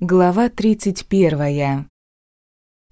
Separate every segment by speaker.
Speaker 1: Глава 31.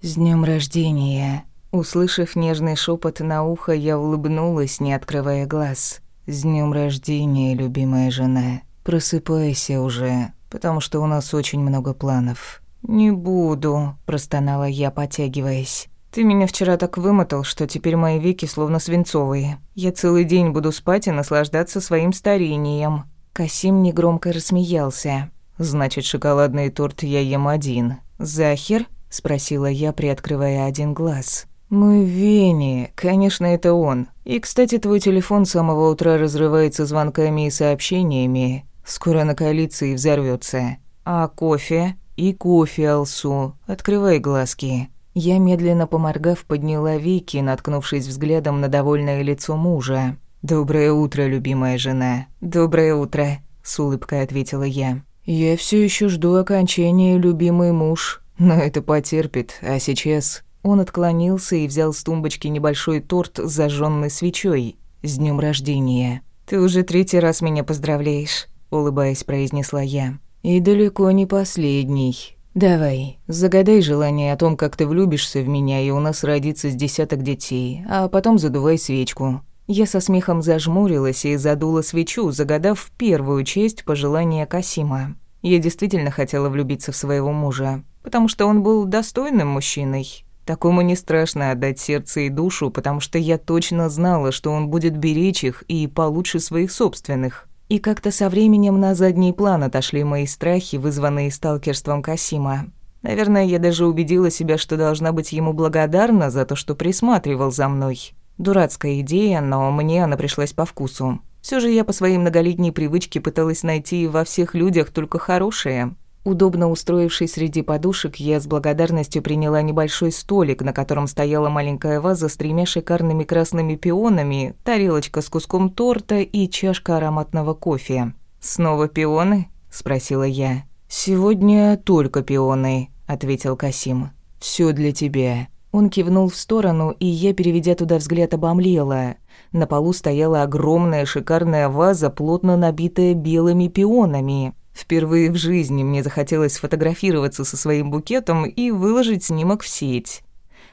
Speaker 1: С днем рождения. Услышав нежный шепот на ухо, я улыбнулась, не открывая глаз. С днем рождения, любимая жена. Просыпайся уже, потому что у нас очень много планов. Не буду, простонала я, потягиваясь. Ты меня вчера так вымотал, что теперь мои веки словно свинцовые. Я целый день буду спать и наслаждаться своим старением. Касим негромко рассмеялся. «Значит, шоколадный торт я ем один. Захер?» – спросила я, приоткрывая один глаз. «Мы в Вене. Конечно, это он. И, кстати, твой телефон с самого утра разрывается звонками и сообщениями. Скоро накалится и взорвется. А кофе? И кофе, Алсу. Открывай глазки». Я, медленно поморгав, подняла веки, наткнувшись взглядом на довольное лицо мужа. «Доброе утро, любимая жена». «Доброе утро», – с улыбкой ответила я. «Я все еще жду окончания, любимый муж, но это потерпит, а сейчас...» Он отклонился и взял с тумбочки небольшой торт с зажженной свечой. «С днем рождения!» «Ты уже третий раз меня поздравляешь», — улыбаясь, произнесла я. «И далеко не последний. Давай, загадай желание о том, как ты влюбишься в меня, и у нас родится с десяток детей, а потом задувай свечку». Я со смехом зажмурилась и задула свечу, загадав первую честь пожелания Касима. Я действительно хотела влюбиться в своего мужа, потому что он был достойным мужчиной. Такому не страшно отдать сердце и душу, потому что я точно знала, что он будет беречь их и получше своих собственных. И как-то со временем на задний план отошли мои страхи, вызванные сталкерством Касима. Наверное, я даже убедила себя, что должна быть ему благодарна за то, что присматривал за мной. Дурацкая идея, но мне она пришлась по вкусу. Все же я по своей многолетней привычке пыталась найти во всех людях только хорошее. Удобно устроившись среди подушек, я с благодарностью приняла небольшой столик, на котором стояла маленькая ваза с тремя шикарными красными пионами, тарелочка с куском торта и чашка ароматного кофе. «Снова пионы?» – спросила я. «Сегодня только пионы», – ответил Касим. Все для тебя». Он кивнул в сторону, и я, переведя туда взгляд, обомлела. На полу стояла огромная шикарная ваза, плотно набитая белыми пионами. Впервые в жизни мне захотелось сфотографироваться со своим букетом и выложить снимок в сеть.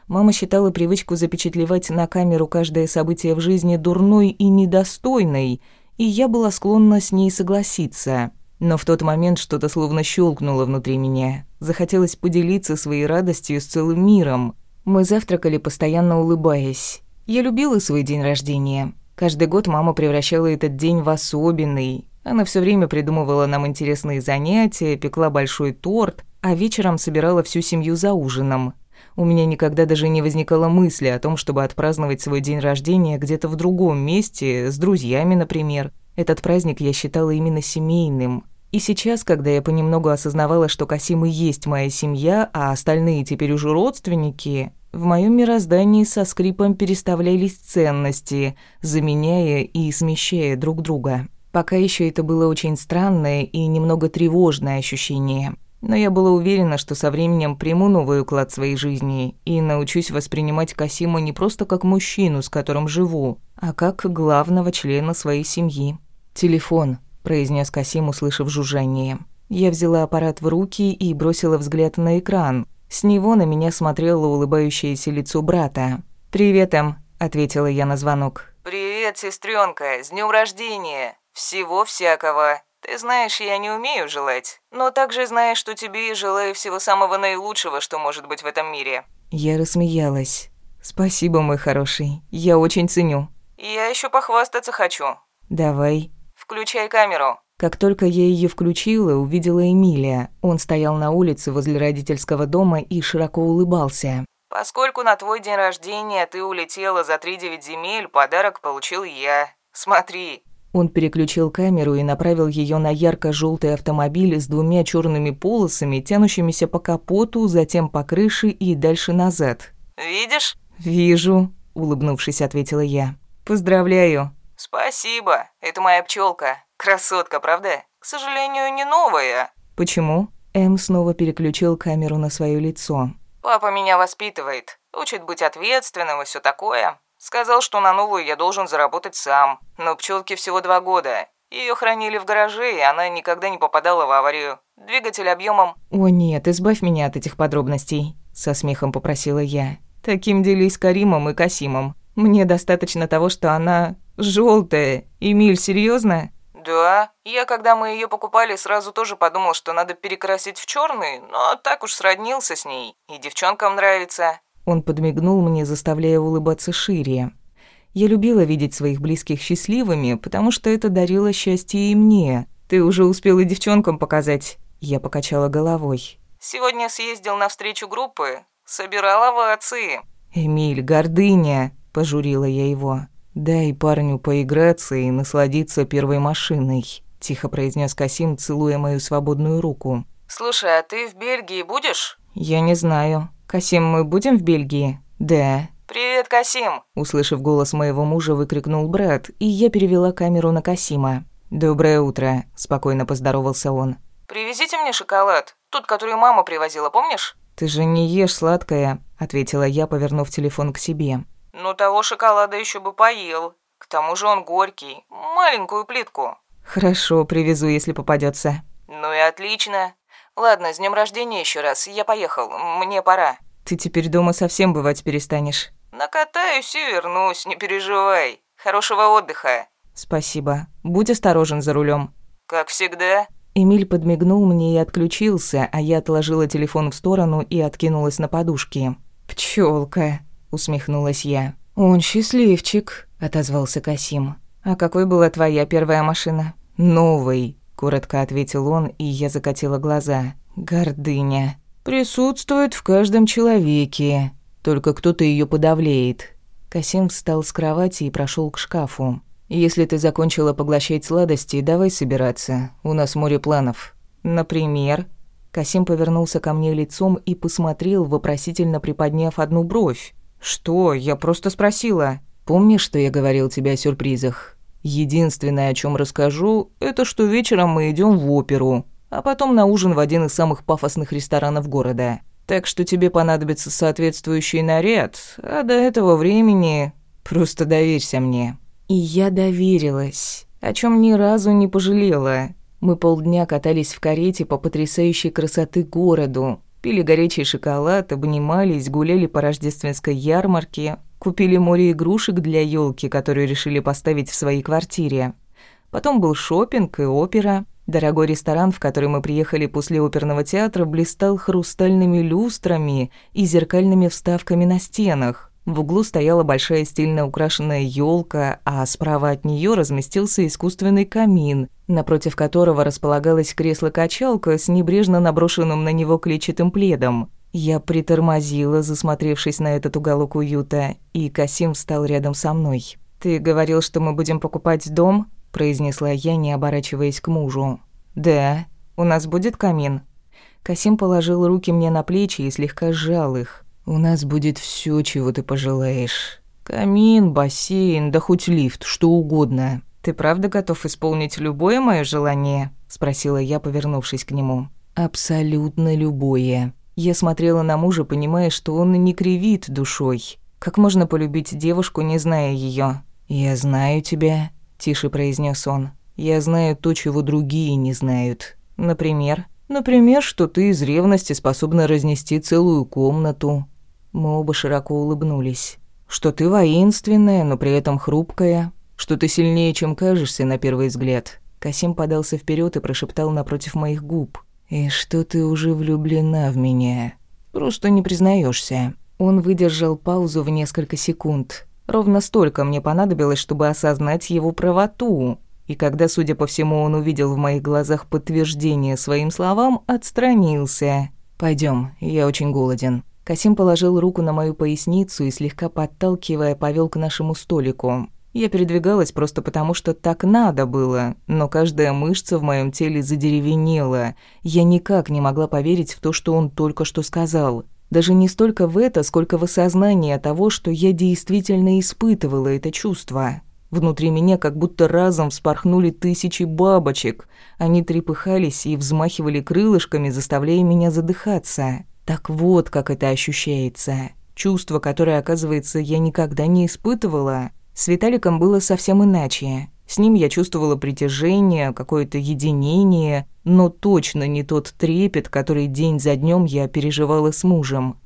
Speaker 1: Мама считала привычку запечатлевать на камеру каждое событие в жизни дурной и недостойной, и я была склонна с ней согласиться. Но в тот момент что-то словно щелкнуло внутри меня. Захотелось поделиться своей радостью с целым миром. Мы завтракали, постоянно улыбаясь. Я любила свой день рождения. Каждый год мама превращала этот день в особенный. Она все время придумывала нам интересные занятия, пекла большой торт, а вечером собирала всю семью за ужином. У меня никогда даже не возникало мысли о том, чтобы отпраздновать свой день рождения где-то в другом месте, с друзьями, например. Этот праздник я считала именно семейным. И сейчас, когда я понемногу осознавала, что Касим и есть моя семья, а остальные теперь уже родственники, в моем мироздании со скрипом переставлялись ценности, заменяя и смещая друг друга. Пока еще это было очень странное и немного тревожное ощущение. Но я была уверена, что со временем приму новый уклад своей жизни и научусь воспринимать Касима не просто как мужчину, с которым живу, а как главного члена своей семьи. Телефон произнес Касим, услышав жужжание. Я взяла аппарат в руки и бросила взгляд на экран. С него на меня смотрело улыбающееся лицо брата. «Привет, Эм», — ответила я на звонок.
Speaker 2: «Привет, сестренка, с днем рождения! Всего всякого! Ты знаешь, я не умею желать, но также знаешь, что тебе желаю всего самого наилучшего, что может быть в этом мире».
Speaker 1: Я рассмеялась. «Спасибо, мой хороший, я очень ценю».
Speaker 2: «Я еще похвастаться хочу».
Speaker 1: «Давай».
Speaker 2: «Включай камеру».
Speaker 1: Как только я ее включила, увидела Эмилия. Он стоял на улице возле родительского дома и широко улыбался.
Speaker 2: «Поскольку на твой день рождения ты улетела за три девять земель, подарок получил я. Смотри».
Speaker 1: Он переключил камеру и направил ее на ярко желтый автомобиль с двумя черными полосами, тянущимися по капоту, затем по крыше и дальше назад.
Speaker 2: «Видишь?»
Speaker 1: «Вижу», — улыбнувшись, ответила я. «Поздравляю».
Speaker 2: «Спасибо. Это моя пчелка. Красотка, правда? К сожалению, не новая».
Speaker 1: «Почему?» Эм снова переключил камеру на свое лицо.
Speaker 2: «Папа меня воспитывает. Учит быть ответственным и все такое. Сказал, что на новую я должен заработать сам. Но пчелке всего два года. Ее хранили в гараже, и она никогда не попадала в аварию. Двигатель объемом.
Speaker 1: «О нет, избавь меня от этих подробностей», — со смехом попросила я. «Таким делись с Каримом и Касимом. Мне достаточно того, что она желтая. Эмиль, серьезно?
Speaker 2: Да, я когда мы ее покупали, сразу тоже подумал, что надо перекрасить в черный, но так уж сроднился с ней. И девчонкам нравится.
Speaker 1: Он подмигнул мне, заставляя улыбаться шире. Я любила видеть своих близких счастливыми, потому что это дарило счастье и мне. Ты уже успел и девчонкам показать. Я покачала головой.
Speaker 2: Сегодня съездил на встречу группы, собирал овации.
Speaker 1: Эмиль, гордыня, пожурила я его. Дай парню поиграться и насладиться первой машиной, тихо произнес Касим, целуя мою свободную руку.
Speaker 2: Слушай, а ты в Бельгии будешь?
Speaker 1: Я не знаю. Касим, мы будем в Бельгии? Да.
Speaker 2: «Привет, Касим!»
Speaker 1: Услышав голос моего мужа, выкрикнул брат, и я перевела камеру на Касима. «Доброе утро», – спокойно поздоровался он.
Speaker 2: «Привезите мне шоколад, тот, который мама привозила, помнишь?»
Speaker 1: «Ты же не ешь сладкое», – ответила я, повернув телефон к себе.
Speaker 2: «Ну, того шоколада еще бы поел. К тому же он горький. Маленькую плитку».
Speaker 1: «Хорошо, привезу, если попадется.
Speaker 2: «Ну и отлично. Ладно, с днем рождения еще раз. Я поехал. Мне пора».
Speaker 1: Ты теперь дома совсем бывать перестанешь.
Speaker 2: Накатаюсь и вернусь, не переживай. Хорошего отдыха.
Speaker 1: Спасибо. Будь осторожен за рулем.
Speaker 2: Как всегда.
Speaker 1: Эмиль подмигнул мне и отключился, а я отложила телефон в сторону и откинулась на подушки. Пчелка, усмехнулась я. Он счастливчик, отозвался Касим. А какой была твоя первая машина? Новый, коротко ответил он, и я закатила глаза. Гордыня. «Присутствует в каждом человеке, только кто-то ее подавляет». Касим встал с кровати и прошел к шкафу. «Если ты закончила поглощать сладости, давай собираться. У нас море планов». «Например?» Касим повернулся ко мне лицом и посмотрел, вопросительно приподняв одну бровь. «Что? Я просто спросила. Помнишь, что я говорил тебе о сюрпризах? Единственное, о чем расскажу, это что вечером мы идем в оперу а потом на ужин в один из самых пафосных ресторанов города. Так что тебе понадобится соответствующий наряд, а до этого времени просто доверься мне». И я доверилась, о чем ни разу не пожалела. Мы полдня катались в карете по потрясающей красоты городу, пили горячий шоколад, обнимались, гуляли по рождественской ярмарке, купили море игрушек для елки, которую решили поставить в своей квартире. Потом был шопинг и опера. Дорогой ресторан, в который мы приехали после оперного театра, блистал хрустальными люстрами и зеркальными вставками на стенах. В углу стояла большая стильно украшенная елка, а справа от нее разместился искусственный камин, напротив которого располагалось кресло-качалка с небрежно наброшенным на него клетчатым пледом. Я притормозила, засмотревшись на этот уголок уюта, и Касим встал рядом со мной. «Ты говорил, что мы будем покупать дом?» произнесла я, не оборачиваясь к мужу. «Да, у нас будет камин». Касим положил руки мне на плечи и слегка сжал их. «У нас будет все, чего ты пожелаешь. Камин, бассейн, да хоть лифт, что угодно. Ты правда готов исполнить любое мое желание?» спросила я, повернувшись к нему. «Абсолютно любое». Я смотрела на мужа, понимая, что он не кривит душой. Как можно полюбить девушку, не зная ее? «Я знаю тебя, тише произнес он. Я знаю то, чего другие не знают. Например, например, что ты из ревности способна разнести целую комнату. Мы оба широко улыбнулись. Что ты воинственная, но при этом хрупкая, что ты сильнее, чем кажешься на первый взгляд. Касим подался вперед и прошептал напротив моих губ: "И что ты уже влюблена в меня? Просто не признаешься. Он выдержал паузу в несколько секунд, Ровно столько мне понадобилось, чтобы осознать его правоту. И когда, судя по всему, он увидел в моих глазах подтверждение своим словам, отстранился. Пойдем, я очень голоден». Касим положил руку на мою поясницу и, слегка подталкивая, повел к нашему столику. Я передвигалась просто потому, что так надо было, но каждая мышца в моем теле задеревенела. Я никак не могла поверить в то, что он только что сказал. Даже не столько в это, сколько в осознание того, что я действительно испытывала это чувство. Внутри меня как будто разом вспорхнули тысячи бабочек. Они трепыхались и взмахивали крылышками, заставляя меня задыхаться. Так вот, как это ощущается. Чувство, которое, оказывается, я никогда не испытывала. С Виталиком было совсем иначе. С ним я чувствовала притяжение, какое-то единение, но точно не тот трепет, который день за днем я переживала с мужем.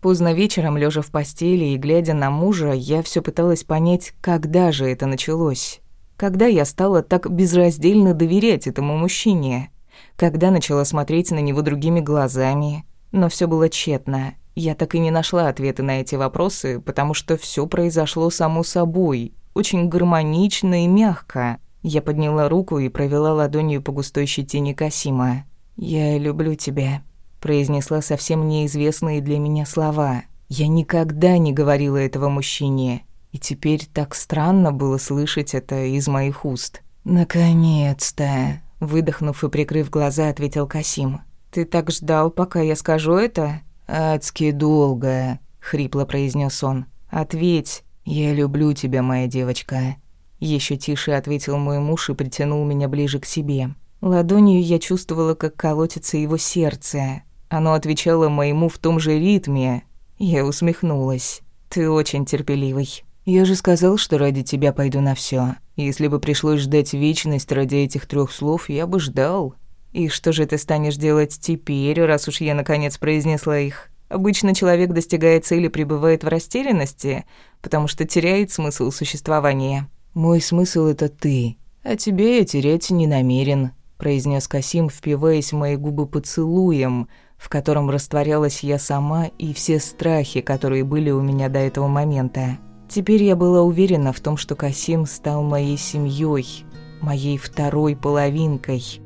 Speaker 1: Поздно вечером, лежа в постели и глядя на мужа, я все пыталась понять, когда же это началось. Когда я стала так безраздельно доверять этому мужчине? Когда начала смотреть на него другими глазами? Но все было тщетно. Я так и не нашла ответы на эти вопросы, потому что все произошло само собой, очень гармонично и мягко. Я подняла руку и провела ладонью по густой щетине Касима. «Я люблю тебя», — произнесла совсем неизвестные для меня слова. Я никогда не говорила этого мужчине, и теперь так странно было слышать это из моих уст. «Наконец-то!» — выдохнув и прикрыв глаза, ответил Касим. «Ты так ждал, пока я скажу это?» «Адски долго», — хрипло произнес он. «Ответь, я люблю тебя, моя девочка». Еще тише ответил мой муж и притянул меня ближе к себе. Ладонью я чувствовала, как колотится его сердце. Оно отвечало моему в том же ритме. Я усмехнулась. «Ты очень терпеливый. Я же сказал, что ради тебя пойду на все. Если бы пришлось ждать вечность ради этих трех слов, я бы ждал. «И что же ты станешь делать теперь, раз уж я наконец произнесла их?» Обычно человек достигает цели, пребывает в растерянности, потому что теряет смысл существования. «Мой смысл — это ты, а тебе я терять не намерен», — произнес Касим, впиваясь в мои губы поцелуем, в котором растворялась я сама и все страхи, которые были у меня до этого момента. Теперь я была уверена в том, что Касим стал моей семьей, моей второй половинкой —